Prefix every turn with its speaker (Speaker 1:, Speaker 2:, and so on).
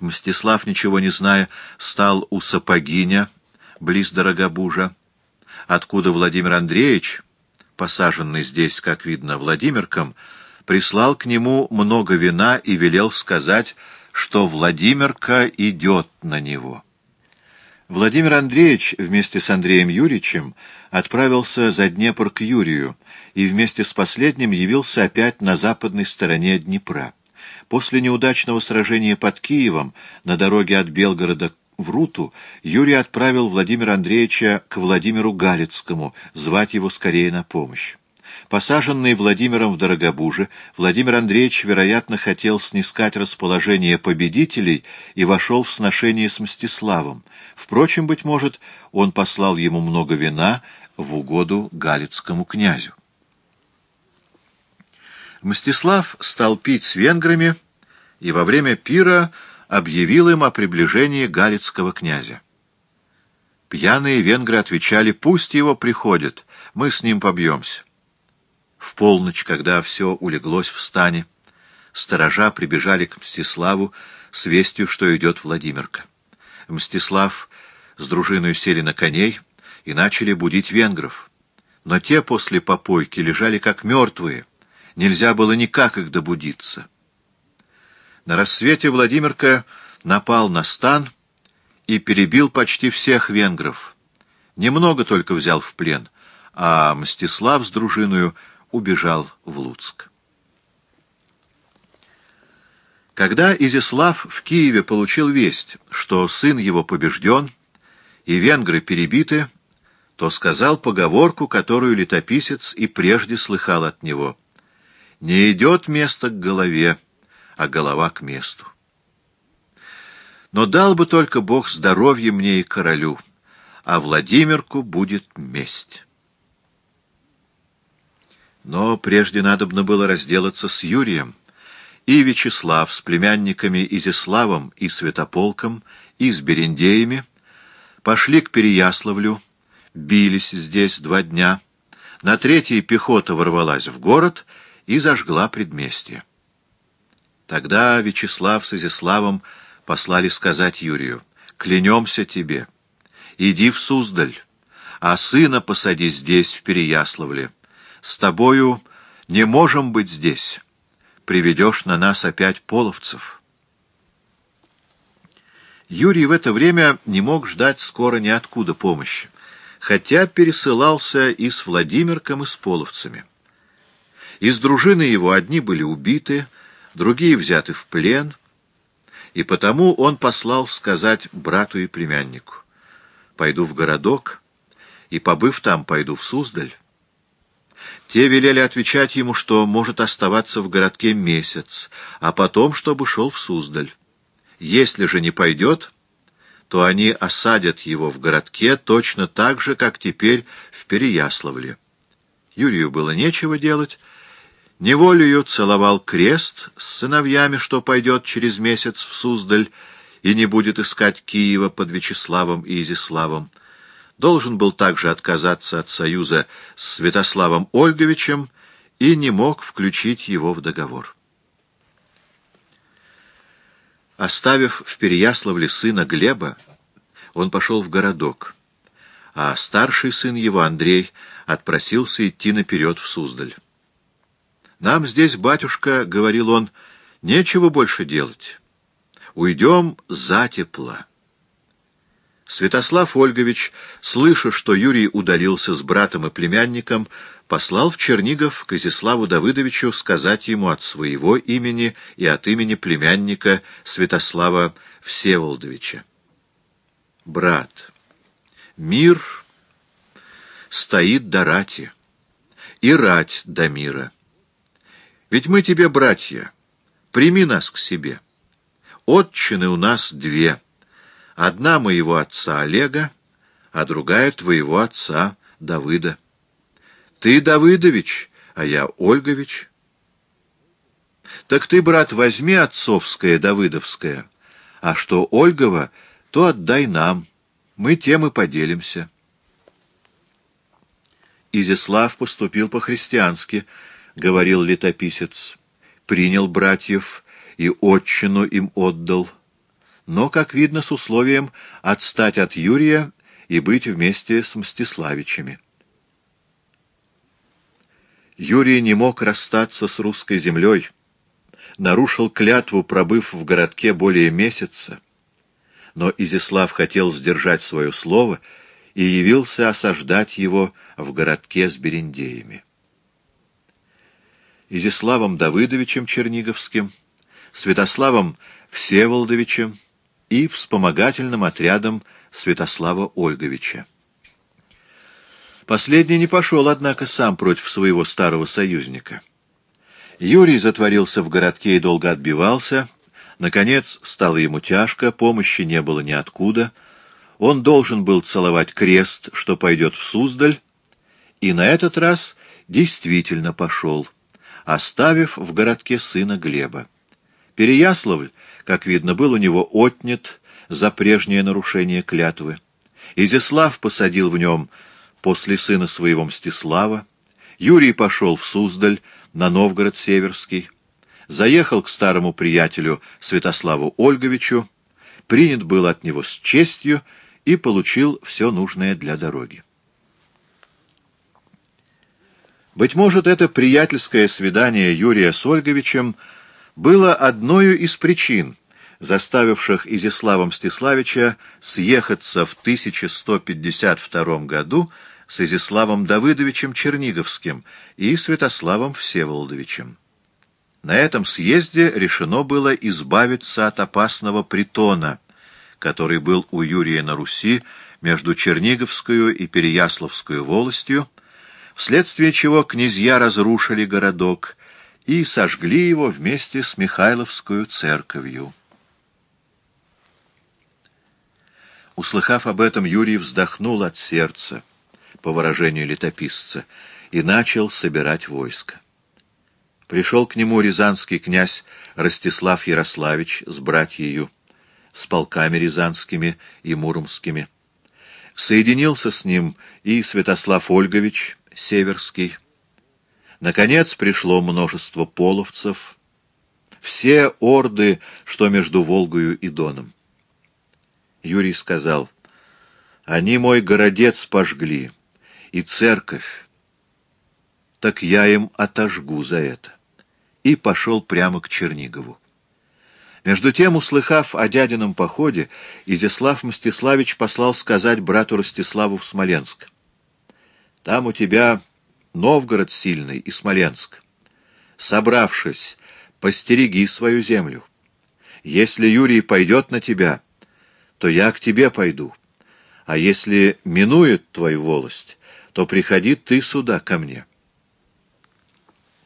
Speaker 1: Мстислав, ничего не зная, стал у Сапогиня, близ Дорогобужа, откуда Владимир Андреевич, посаженный здесь, как видно, Владимирком, прислал к нему много вина и велел сказать, что Владимирка идет на него. Владимир Андреевич вместе с Андреем Юрьевичем отправился за Днепр к Юрию и вместе с последним явился опять на западной стороне Днепра. После неудачного сражения под Киевом на дороге от Белгорода в Руту Юрий отправил Владимира Андреевича к Владимиру Галицкому, звать его скорее на помощь. Посаженный Владимиром в Дорогобуже, Владимир Андреевич, вероятно, хотел снискать расположение победителей и вошел в сношение с Мстиславом. Впрочем, быть может, он послал ему много вина в угоду галицкому князю. Мстислав стал пить с венграми и во время пира объявил им о приближении галицкого князя. Пьяные венгры отвечали, пусть его приходит, мы с ним побьемся. В полночь, когда все улеглось в стане, сторожа прибежали к Мстиславу с вестью, что идет Владимирка. Мстислав с дружиной сели на коней и начали будить венгров. Но те после попойки лежали как мертвые, нельзя было никак их добудиться. На рассвете Владимирка напал на стан и перебил почти всех венгров. Немного только взял в плен, а Мстислав с дружиною убежал в Луцк. Когда Изяслав в Киеве получил весть, что сын его побежден и венгры перебиты, то сказал поговорку, которую летописец и прежде слыхал от него. «Не идет место к голове, а голова к месту». Но дал бы только Бог здоровье мне и королю, а Владимирку будет месть. Но прежде надобно было разделаться с Юрием, и Вячеслав с племянниками Изяславом и Святополком, и с Берендеями пошли к Переяславлю, бились здесь два дня. На третий пехота ворвалась в город и зажгла предместье. Тогда Вячеслав с Изяславом послали сказать Юрию, «Клянемся тебе, иди в Суздаль, а сына посади здесь, в Переяславле» с тобою не можем быть здесь. Приведешь на нас опять половцев. Юрий в это время не мог ждать скоро ниоткуда помощи, хотя пересылался и с Владимирком, и с половцами. Из дружины его одни были убиты, другие взяты в плен, и потому он послал сказать брату и племяннику, «Пойду в городок, и, побыв там, пойду в Суздаль». Те велели отвечать ему, что может оставаться в городке месяц, а потом, чтобы шел в Суздаль. Если же не пойдет, то они осадят его в городке точно так же, как теперь в Переяславле. Юрию было нечего делать. Неволею целовал крест с сыновьями, что пойдет через месяц в Суздаль и не будет искать Киева под Вячеславом и Изиславом должен был также отказаться от союза с Святославом Ольговичем и не мог включить его в договор. Оставив в Переяславле сына Глеба, он пошел в городок, а старший сын его, Андрей, отпросился идти наперед в Суздаль. «Нам здесь, батюшка, — говорил он, — нечего больше делать. Уйдем затепло». Святослав Ольгович, слыша, что Юрий удалился с братом и племянником, послал в Чернигов к Изяславу Давыдовичу сказать ему от своего имени и от имени племянника Святослава Всеволодовича. «Брат, мир стоит до рати, и рать до мира. Ведь мы тебе братья, прими нас к себе. Отчины у нас две — Одна моего отца Олега, а другая твоего отца Давыда. Ты Давыдович, а я Ольгович. Так ты, брат, возьми отцовское Давыдовское, а что Ольгова, то отдай нам, мы тем и поделимся. Изяслав поступил по-христиански, — говорил летописец, — принял братьев и отчину им отдал — но, как видно, с условием отстать от Юрия и быть вместе с Мстиславичами. Юрий не мог расстаться с русской землей, нарушил клятву, пробыв в городке более месяца, но Изяслав хотел сдержать свое слово и явился осаждать его в городке с берендеями. Изяславом Давыдовичем Черниговским, Святославом Всеволодовичем и вспомогательным отрядом Святослава Ольговича. Последний не пошел, однако, сам против своего старого союзника. Юрий затворился в городке и долго отбивался. Наконец, стало ему тяжко, помощи не было ниоткуда. Он должен был целовать крест, что пойдет в Суздаль, и на этот раз действительно пошел, оставив в городке сына Глеба. Переяславль, как видно, был у него отнят за прежнее нарушение клятвы. Изяслав посадил в нем после сына своего Мстислава, Юрий пошел в Суздаль на Новгород-Северский, заехал к старому приятелю Святославу Ольговичу, принят был от него с честью и получил все нужное для дороги. Быть может, это приятельское свидание Юрия с Ольговичем было одной из причин, заставивших Изяслава Мстиславича съехаться в 1152 году с Изяславом Давыдовичем Черниговским и Святославом Всеволодовичем. На этом съезде решено было избавиться от опасного притона, который был у Юрия на Руси между Черниговскую и Переяславскую волостью, вследствие чего князья разрушили городок и сожгли его вместе с Михайловскую церковью. Услыхав об этом, Юрий вздохнул от сердца, по выражению летописца, и начал собирать войско. Пришел к нему рязанский князь Ростислав Ярославич с братьею, с полками рязанскими и муромскими. Соединился с ним и Святослав Ольгович Северский. Наконец пришло множество половцев, все орды, что между Волгою и Доном. Юрий сказал, «Они мой городец пожгли, и церковь, так я им отожгу за это». И пошел прямо к Чернигову. Между тем, услыхав о дядином походе, Изяслав Мстиславич послал сказать брату Ростиславу в Смоленск. «Там у тебя Новгород сильный и Смоленск. Собравшись, постереги свою землю. Если Юрий пойдет на тебя, то я к тебе пойду. А если минует твою волость, то приходи ты сюда ко мне.